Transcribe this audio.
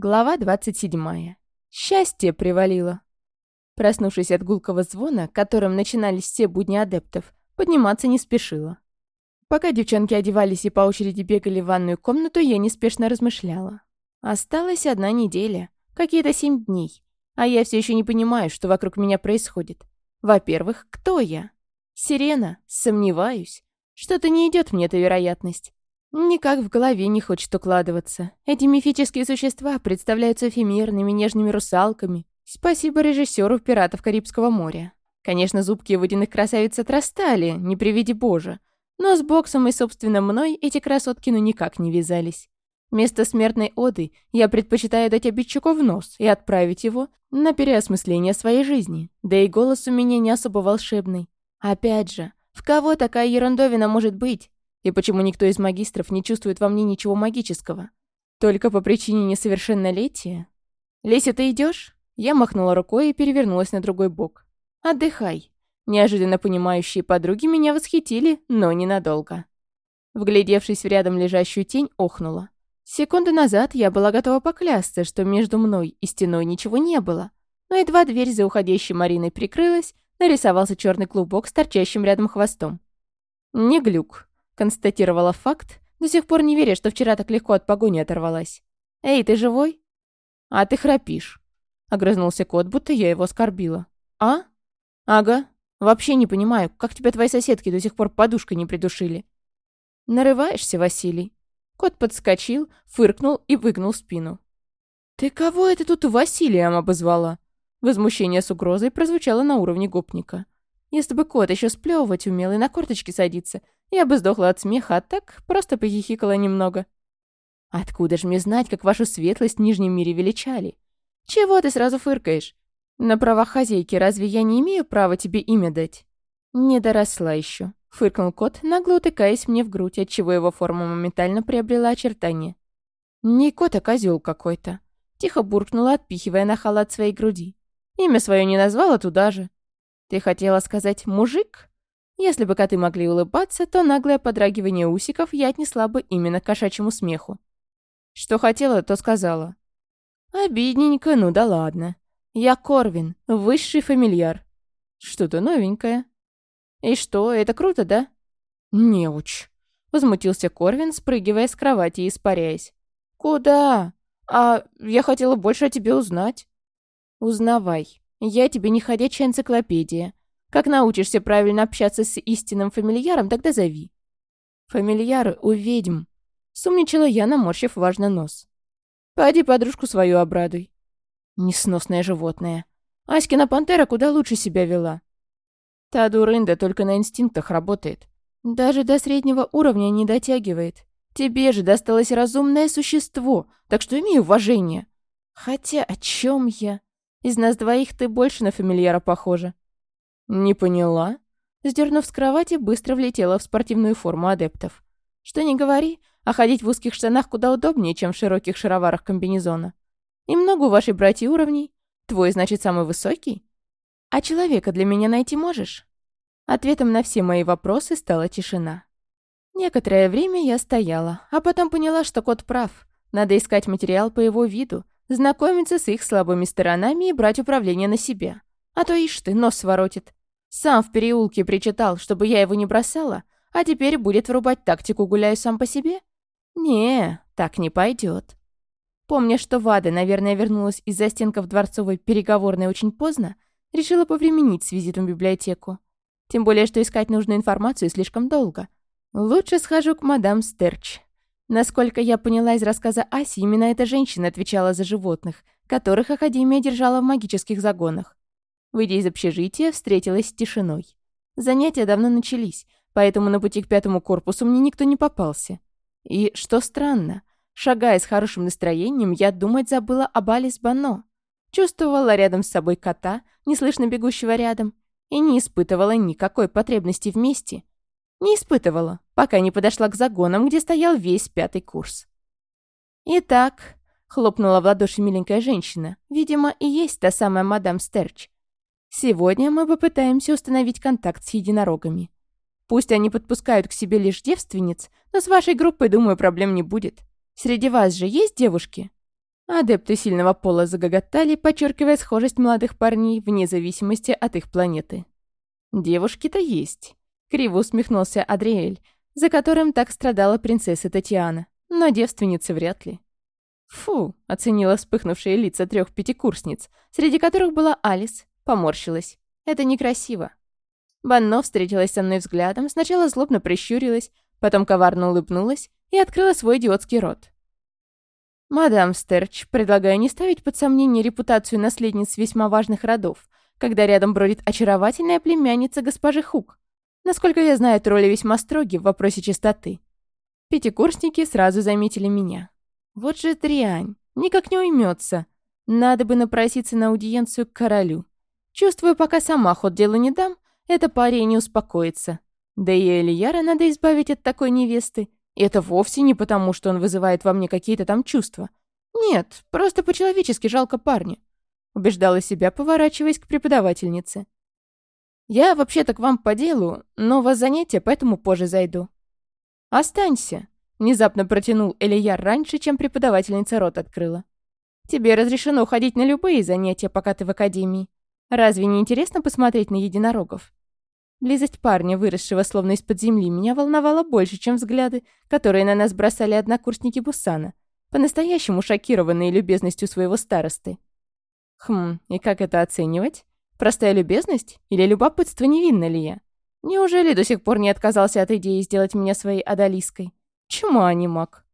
Глава 27. Счастье привалило. Проснувшись от гулкого звона, которым начинались все будни адептов, подниматься не спешила. Пока девчонки одевались и по очереди бегали в ванную комнату, я неспешно размышляла. Осталась одна неделя, какие-то семь дней, а я все еще не понимаю, что вокруг меня происходит. Во-первых, кто я? Сирена? Сомневаюсь. Что-то не идет мне эта вероятность. Никак в голове не хочет укладываться. Эти мифические существа представляются эфемерными нежными русалками. Спасибо режиссеру «Пиратов Карибского моря». Конечно, зубки водяных красавиц отрастали, не приведи боже. Но с боксом и, собственно, мной эти красотки ну никак не вязались. Вместо смертной оды я предпочитаю дать обидчику в нос и отправить его на переосмысление своей жизни. Да и голос у меня не особо волшебный. Опять же, в кого такая ерундовина может быть? И почему никто из магистров не чувствует во мне ничего магического? Только по причине несовершеннолетия? «Леся, ты идешь? Я махнула рукой и перевернулась на другой бок. «Отдыхай». Неожиданно понимающие подруги меня восхитили, но ненадолго. Вглядевшись в рядом лежащую тень, охнула. Секунду назад я была готова поклясться, что между мной и стеной ничего не было. Но едва дверь за уходящей Мариной прикрылась, нарисовался черный клубок с торчащим рядом хвостом. «Не глюк», Констатировала факт, до сих пор не веря, что вчера так легко от погони оторвалась. «Эй, ты живой?» «А ты храпишь», — огрызнулся кот, будто я его оскорбила. «А? Ага. Вообще не понимаю, как тебя твои соседки до сих пор подушкой не придушили?» «Нарываешься, Василий?» Кот подскочил, фыркнул и выгнул спину. «Ты кого это тут Василием обозвала?» Возмущение с угрозой прозвучало на уровне гопника. Если бы кот еще сплевывать умел и на корточки садиться, я бы сдохла от смеха, а так просто похихикала немного. Откуда ж мне знать, как вашу светлость в Нижнем мире величали? Чего ты сразу фыркаешь? На права хозяйки разве я не имею права тебе имя дать? Не доросла еще, фыркнул кот, нагло утыкаясь мне в грудь, отчего его форма моментально приобрела очертания. Не кот, а козел какой-то. Тихо буркнула, отпихивая нахала от своей груди. Имя свое не назвала туда же. Ты хотела сказать «мужик»? Если бы коты могли улыбаться, то наглое подрагивание усиков я отнесла бы именно к кошачьему смеху. Что хотела, то сказала. Обидненько, ну да ладно. Я Корвин, высший фамильяр. Что-то новенькое. И что, это круто, да? Неуч. Возмутился Корвин, спрыгивая с кровати и испаряясь. Куда? А я хотела больше о тебе узнать. Узнавай. Я тебе не ходячая энциклопедия. Как научишься правильно общаться с истинным фамильяром, тогда зови». «Фамильяры у ведьм», — сумничала я, наморщив важно нос. Пойди подружку свою обрадуй». Несносное животное. Аськина пантера куда лучше себя вела. Та дурында только на инстинктах работает. Даже до среднего уровня не дотягивает. Тебе же досталось разумное существо, так что имей уважение. Хотя о чем я? Из нас двоих ты больше на фамильяра похожа. «Не поняла?» Сдернув с кровати, быстро влетела в спортивную форму адептов. Что не говори, а ходить в узких штанах куда удобнее, чем в широких шароварах комбинезона. И много у вашей братьи уровней. Твой, значит, самый высокий? А человека для меня найти можешь?» Ответом на все мои вопросы стала тишина. Некоторое время я стояла, а потом поняла, что кот прав. Надо искать материал по его виду, знакомиться с их слабыми сторонами и брать управление на себя. А то ишь ты, нос своротит. Сам в переулке причитал, чтобы я его не бросала, а теперь будет врубать тактику «гуляю сам по себе»? Не, так не пойдет. Помня, что Вада, наверное, вернулась из застенков дворцовой переговорной очень поздно, решила повременить с визитом в библиотеку. Тем более, что искать нужную информацию слишком долго. Лучше схожу к мадам Стерч. Насколько я поняла из рассказа Аси, именно эта женщина отвечала за животных, которых Академия держала в магических загонах. Выйдя из общежития, встретилась с тишиной. Занятия давно начались, поэтому на пути к пятому корпусу мне никто не попался. И, что странно, шагая с хорошим настроением, я думать забыла об Алис Бано. Чувствовала рядом с собой кота, неслышно бегущего рядом, и не испытывала никакой потребности вместе. Не испытывала, пока не подошла к загонам, где стоял весь пятый курс. «Итак», — хлопнула в ладоши миленькая женщина, видимо, и есть та самая мадам Стерч, Сегодня мы попытаемся установить контакт с единорогами. Пусть они подпускают к себе лишь девственниц, но с вашей группой, думаю, проблем не будет. Среди вас же есть девушки?» Адепты сильного пола загоготали, подчеркивая схожесть молодых парней вне зависимости от их планеты. «Девушки-то есть», — криво усмехнулся Адриэль, за которым так страдала принцесса Татьяна, но девственницы вряд ли. «Фу», — оценила вспыхнувшие лица трех пятикурсниц, среди которых была Алис, Поморщилась. Это некрасиво. Банно встретилась со мной взглядом, сначала злобно прищурилась, потом коварно улыбнулась и открыла свой идиотский рот. «Мадам Стерч, предлагаю не ставить под сомнение репутацию наследниц весьма важных родов, когда рядом бродит очаровательная племянница госпожи Хук. Насколько я знаю, тролли весьма строги в вопросе чистоты». Пятикурсники сразу заметили меня. «Вот же дрянь, никак не уймется. Надо бы напроситься на аудиенцию к королю. Чувствую, пока сама ход дела не дам, эта пария не успокоится. Да и Элияра надо избавить от такой невесты. И это вовсе не потому, что он вызывает во мне какие-то там чувства. Нет, просто по-человечески жалко парня. Убеждала себя, поворачиваясь к преподавательнице. Я вообще-то к вам по делу, но у вас занятия, поэтому позже зайду. Останься. Внезапно протянул Элияр раньше, чем преподавательница рот открыла. Тебе разрешено ходить на любые занятия, пока ты в академии. Разве не интересно посмотреть на единорогов? Близость парня, выросшего словно из-под земли, меня волновала больше, чем взгляды, которые на нас бросали однокурсники Бусана, по-настоящему шокированные любезностью своего старосты. Хм, и как это оценивать? Простая любезность или любопытство, невинно ли я? Неужели до сих пор не отказался от идеи сделать меня своей одолиской? Чему а они маг?